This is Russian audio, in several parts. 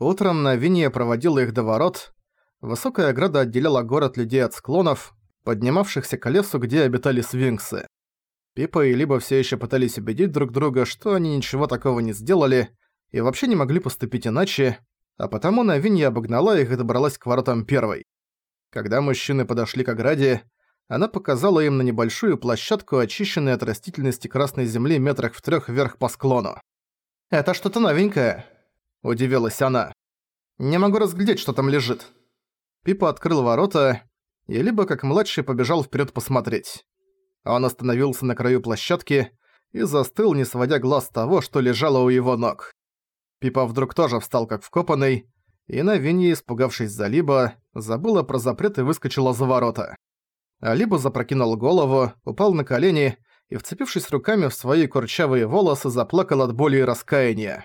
Утром Навиния проводила их до ворот. Высокая ограда отделяла город людей от склонов, поднимавшихся к лесу, где обитали свинксы. Пипа и Либо все еще пытались убедить друг друга, что они ничего такого не сделали и вообще не могли поступить иначе, а потому Навинья обогнала их и добралась к воротам первой. Когда мужчины подошли к ограде, она показала им на небольшую площадку, очищенной от растительности красной земли метрах в трёх вверх по склону. «Это что-то новенькое», – удивилась она. «Не могу разглядеть, что там лежит». Пипа открыл ворота, и либо как младший побежал вперед посмотреть. Он остановился на краю площадки и застыл, не сводя глаз того, что лежало у его ног. Пипа вдруг тоже встал как вкопанный, и на Винье, испугавшись за Либо, забыла про запрет и выскочила за ворота. А Либо запрокинул голову, упал на колени и, вцепившись руками в свои курчавые волосы, заплакал от боли и раскаяния.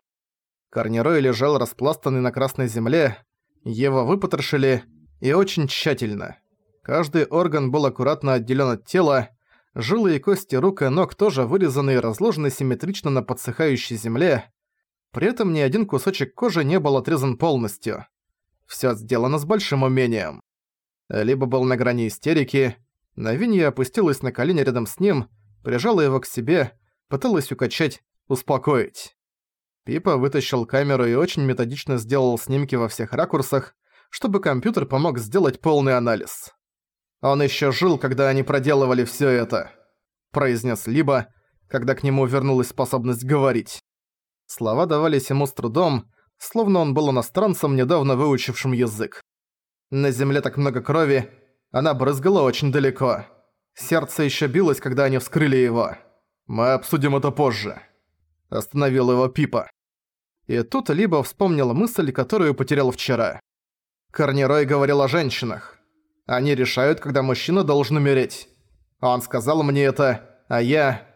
Корнирой лежал распластанный на красной земле, его выпотрошили, и очень тщательно. Каждый орган был аккуратно отделен от тела, жилы и кости рук и ног тоже вырезаны и разложены симметрично на подсыхающей земле, при этом ни один кусочек кожи не был отрезан полностью. Всё сделано с большим умением. Либо был на грани истерики, Навинья опустилась на колени рядом с ним, прижала его к себе, пыталась укачать, успокоить. Пипа вытащил камеру и очень методично сделал снимки во всех ракурсах, чтобы компьютер помог сделать полный анализ. «Он ещё жил, когда они проделывали всё это», – произнес Либо, когда к нему вернулась способность говорить. Слова давались ему с трудом, словно он был иностранцем, недавно выучившим язык. На земле так много крови, она брызгала очень далеко. Сердце ещё билось, когда они вскрыли его. Мы обсудим это позже. Остановил его Пипа. И тут Либо вспомнил мысль, которую потерял вчера. Корнирой говорил о женщинах. Они решают, когда мужчина должен умереть. Он сказал мне это, а я...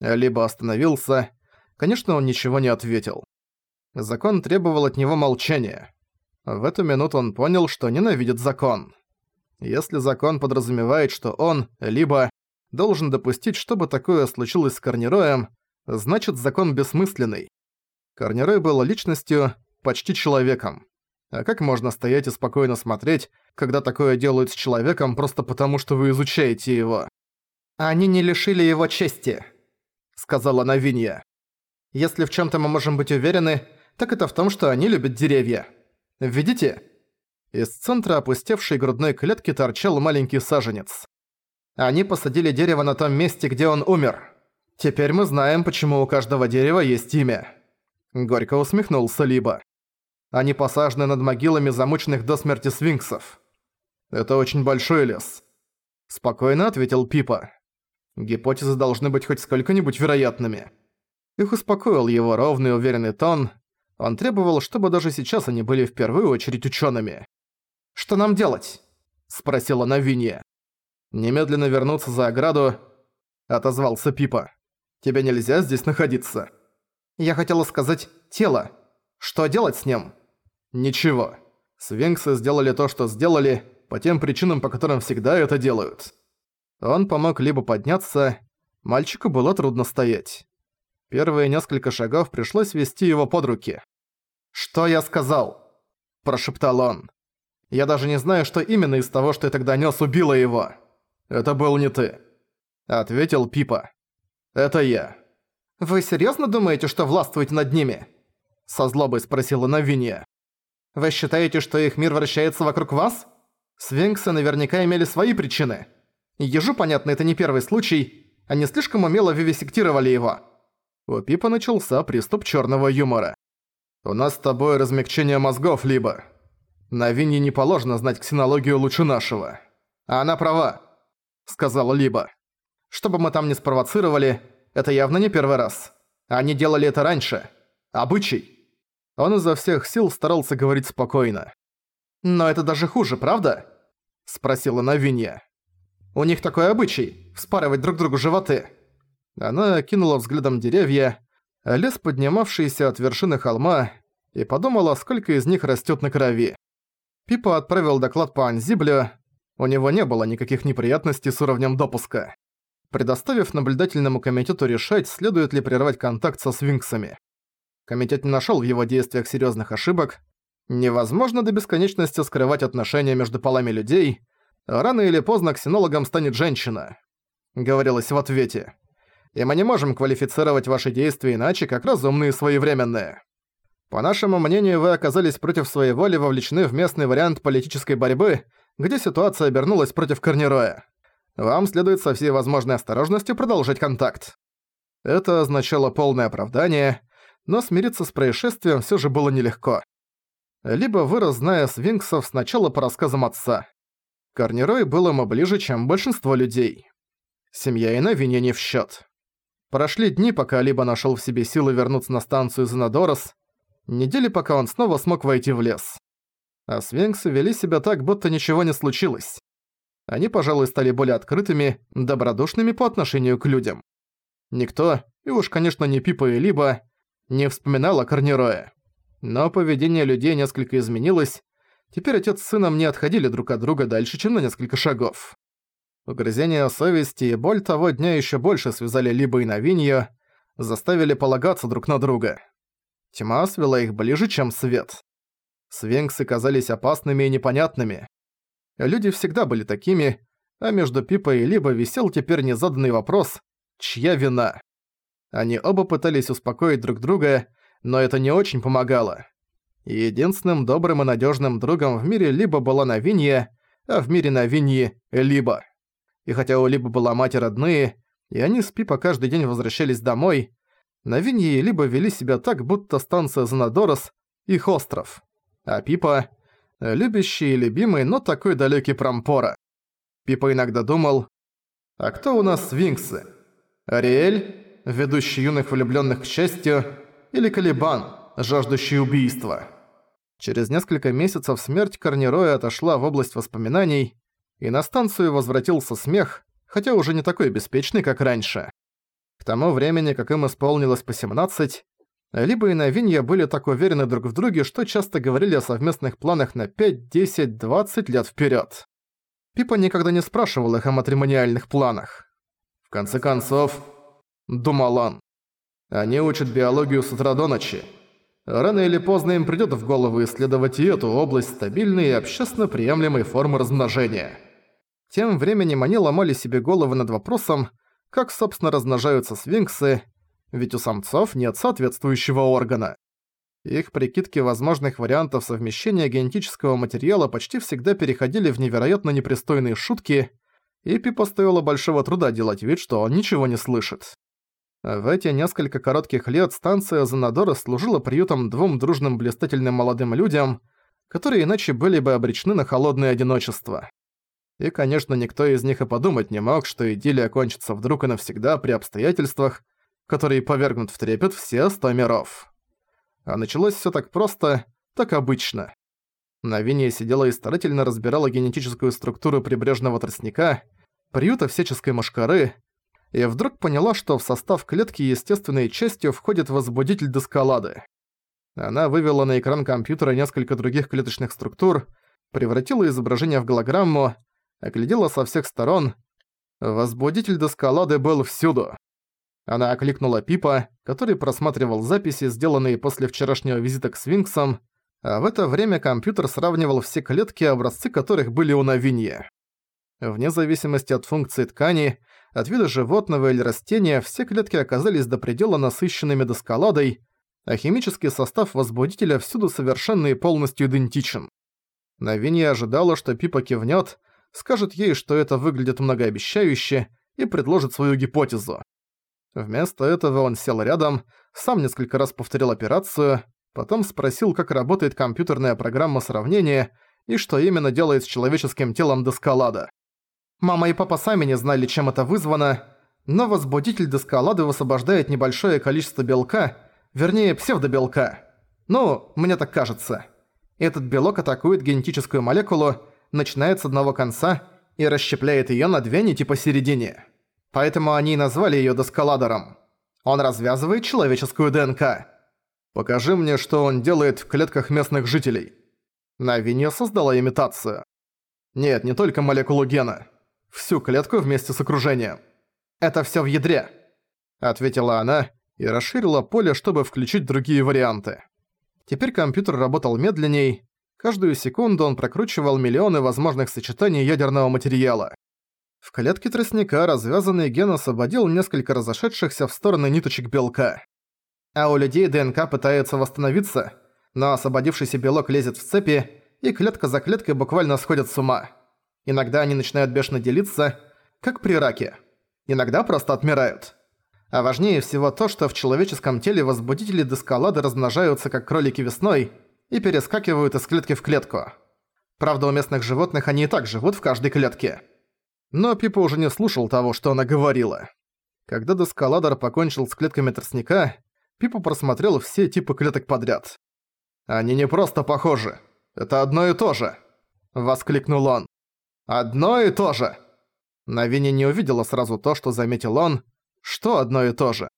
Либо остановился. Конечно, он ничего не ответил. Закон требовал от него молчания. В эту минуту он понял, что ненавидит закон. Если закон подразумевает, что он, либо, должен допустить, чтобы такое случилось с Корнероем, значит закон бессмысленный. Корнерой был личностью, почти человеком. А как можно стоять и спокойно смотреть, когда такое делают с человеком просто потому, что вы изучаете его? «Они не лишили его чести», — сказала Навинья. «Если в чем-то мы можем быть уверены, так это в том, что они любят деревья. Видите?» Из центра опустевшей грудной клетки торчал маленький саженец. Они посадили дерево на том месте, где он умер. Теперь мы знаем, почему у каждого дерева есть имя. Горько усмехнулся Либо. Они посажены над могилами замученных до смерти свинксов. Это очень большой лес. Спокойно ответил Пипа. Гипотезы должны быть хоть сколько-нибудь вероятными. Их успокоил его ровный уверенный тон. Он требовал, чтобы даже сейчас они были в первую очередь учеными. «Что нам делать?» – спросила Навинья. «Немедленно вернуться за ограду», – отозвался Пипа. «Тебе нельзя здесь находиться». «Я хотела сказать «тело». Что делать с ним?» Ничего. Свинксы сделали то, что сделали, по тем причинам, по которым всегда это делают. Он помог либо подняться, мальчику было трудно стоять. Первые несколько шагов пришлось вести его под руки. «Что я сказал?» – прошептал он. «Я даже не знаю, что именно из того, что я тогда нес, убило его. Это был не ты», – ответил Пипа. «Это я». «Вы серьезно думаете, что властвуете над ними?» – со злобой спросила Навинья. Вы считаете, что их мир вращается вокруг вас? Свинксы наверняка имели свои причины. Ежу, понятно, это не первый случай. Они слишком умело вивисектировали его. У Пипа начался приступ черного юмора. «У нас с тобой размягчение мозгов, либо...» «На не положено знать ксенологию лучше нашего». «А она права», — сказала Либо. «Что бы мы там ни спровоцировали, это явно не первый раз. Они делали это раньше. Обычай». Он изо всех сил старался говорить спокойно. «Но это даже хуже, правда?» – спросила Навинья. «У них такой обычай – вспарывать друг другу животы». Она окинула взглядом деревья, лес, поднимавшийся от вершины холма, и подумала, сколько из них растёт на крови. Пипа отправил доклад по Анзиблю, у него не было никаких неприятностей с уровнем допуска, предоставив наблюдательному комитету решать, следует ли прервать контакт со свинксами. Комитет не нашёл в его действиях серьёзных ошибок. Невозможно до бесконечности скрывать отношения между полами людей. Рано или поздно ксенологом станет женщина. Говорилось в ответе. И мы не можем квалифицировать ваши действия иначе, как разумные и своевременные. По нашему мнению, вы оказались против своей воли вовлечены в местный вариант политической борьбы, где ситуация обернулась против Корнероя. Вам следует со всей возможной осторожностью продолжить контакт. Это означало полное оправдание, но смириться с происшествием всё же было нелегко. Либо вырос, зная свинксов сначала по рассказам отца. Корнерой был ему ближе, чем большинство людей. Семья и на вине не в счёт. Прошли дни, пока Либо нашёл в себе силы вернуться на станцию Зенодорос, недели, пока он снова смог войти в лес. А свинксы вели себя так, будто ничего не случилось. Они, пожалуй, стали более открытыми, добродушными по отношению к людям. Никто, и уж, конечно, не Пипа и Либо, не вспоминал о Корнероя. Но поведение людей несколько изменилось, теперь отец с сыном не отходили друг от друга дальше, чем на несколько шагов. Угрызения совести и боль того дня еще больше связали Либо и Новинью, заставили полагаться друг на друга. Тьма свела их ближе, чем свет. Свинксы казались опасными и непонятными. Люди всегда были такими, а между Пипой и Либо висел теперь незаданный вопрос чья вина. Они оба пытались успокоить друг друга, но это не очень помогало. Единственным добрым и надежным другом в мире либо была Навинья, а в мире Навиньи – Либо. И хотя у Либо была мать и родные, и они с Пипа каждый день возвращались домой, Навиньи и Либо вели себя так, будто станция Занадорос – их остров. А Пипа – любящий и любимый, но такой далекий Промпора. Пипа иногда думал, «А кто у нас свинксы?» Ариэль, ведущий юных влюбленных к счастью, или Калибан, жаждущий убийства. Через несколько месяцев смерть Корнероя отошла в область воспоминаний, и на станцию возвратился смех, хотя уже не такой беспечный, как раньше. К тому времени, как им исполнилось по 17, либо и Новинья были так уверены друг в друге, что часто говорили о совместных планах на 5, 10, 20 лет вперед. Пипа никогда не спрашивал их о матримониальных планах конце концов, думал он, они учат биологию с утра до ночи. Рано или поздно им придёт в голову исследовать и эту область стабильной и общественно приемлемой формы размножения. Тем временем они ломали себе головы над вопросом, как, собственно, размножаются свинксы, ведь у самцов нет соответствующего органа. Их прикидки возможных вариантов совмещения генетического материала почти всегда переходили в невероятно непристойные шутки, и Пипа стоило большого труда делать вид, что он ничего не слышит. В эти несколько коротких лет станция Занадора служила приютом двум дружным блистательным молодым людям, которые иначе были бы обречены на холодное одиночество. И, конечно, никто из них и подумать не мог, что идиллия кончится вдруг и навсегда при обстоятельствах, которые повергнут в трепет все сто миров. А началось всё так просто, так обычно. Навиния сидела и старательно разбирала генетическую структуру прибрежного тростника, приюта всяческой мошкары, и вдруг поняла, что в состав клетки естественной частью входит возбудитель доскалады. Она вывела на экран компьютера несколько других клеточных структур, превратила изображение в голограмму, оглядела со всех сторон. Возбудитель доскалады был всюду. Она окликнула Пипа, который просматривал записи, сделанные после вчерашнего визита к Свинксам, а в это время компьютер сравнивал все клетки, образцы которых были у Новинья. Вне зависимости от функции ткани, от вида животного или растения, все клетки оказались до предела насыщенными доскаладой, а химический состав возбудителя всюду совершенно и полностью идентичен. Новинья ожидала, что Пипа кивнёт, скажет ей, что это выглядит многообещающе, и предложит свою гипотезу. Вместо этого он сел рядом, сам несколько раз повторил операцию, Потом спросил, как работает компьютерная программа сравнения и что именно делает с человеческим телом Дескалада. Мама и папа сами не знали, чем это вызвано, но возбудитель Дескалады высвобождает небольшое количество белка, вернее псевдобелка. Ну, мне так кажется. Этот белок атакует генетическую молекулу, начинает с одного конца и расщепляет её на две нити посередине. Поэтому они назвали её Дескаладором. Он развязывает человеческую ДНК. Покажи мне, что он делает в клетках местных жителей. Навинья создала имитацию. Нет, не только молекулу гена. Всю клетку вместе с окружением. Это всё в ядре. Ответила она и расширила поле, чтобы включить другие варианты. Теперь компьютер работал медленней. Каждую секунду он прокручивал миллионы возможных сочетаний ядерного материала. В клетке тростника развязанный ген освободил несколько разошедшихся в стороны ниточек белка. А у людей ДНК пытается восстановиться, но освободившийся белок лезет в цепи, и клетка за клеткой буквально сходят с ума. Иногда они начинают бешено делиться, как при раке. Иногда просто отмирают. А важнее всего то, что в человеческом теле возбудители дескалады размножаются как кролики весной и перескакивают из клетки в клетку. Правда, у местных животных они и так живут в каждой клетке. Но Пипа уже не слушал того, что она говорила. Когда Дескаладор покончил с клетками тростника, Пипа просмотрел все типы клеток подряд. «Они не просто похожи. Это одно и то же!» — воскликнул он. «Одно и то же!» Навини не увидела сразу то, что заметил он, что одно и то же.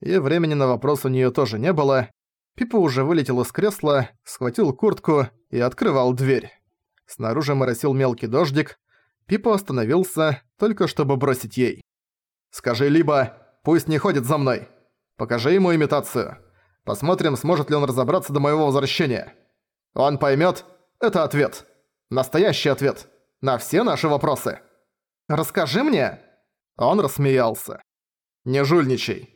И времени на вопрос у неё тоже не было. Пипа уже вылетел из кресла, схватил куртку и открывал дверь. Снаружи моросил мелкий дождик, Пипа остановился, только чтобы бросить ей. «Скажи либо, пусть не ходит за мной. Покажи ему имитацию. Посмотрим, сможет ли он разобраться до моего возвращения. Он поймет. Это ответ. Настоящий ответ. На все наши вопросы. Расскажи мне!» Он рассмеялся. «Не жульничай.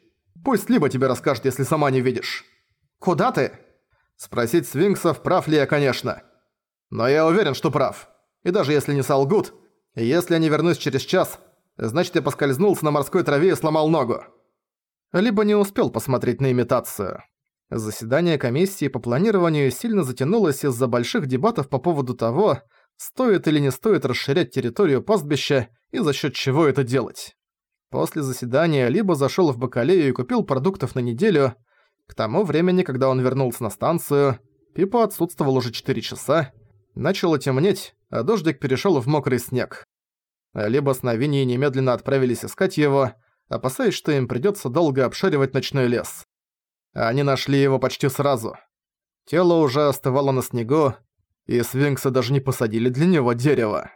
Пусть либо тебе расскажет, если сама не видишь. Куда ты?» Спросить свинксов, прав ли я, конечно. Но я уверен, что прав. И даже если не солгут, если я не вернусь через час, значит я поскользнулся на морской траве и сломал ногу. Либо не успел посмотреть на имитацию. Заседание комиссии по планированию сильно затянулось из-за больших дебатов по поводу того, стоит или не стоит расширять территорию пастбища и за счет чего это делать. После заседания Либо зашел в Бакалею и купил продуктов на неделю. К тому времени, когда он вернулся на станцию, Пипа отсутствовал уже 4 часа, начало темнеть, а дождик перешел в мокрый снег. Либо с Навиньей немедленно отправились искать его, опасаясь, что им придётся долго обшаривать ночной лес. Они нашли его почти сразу. Тело уже остывало на снегу, и свинксы даже не посадили для него дерево.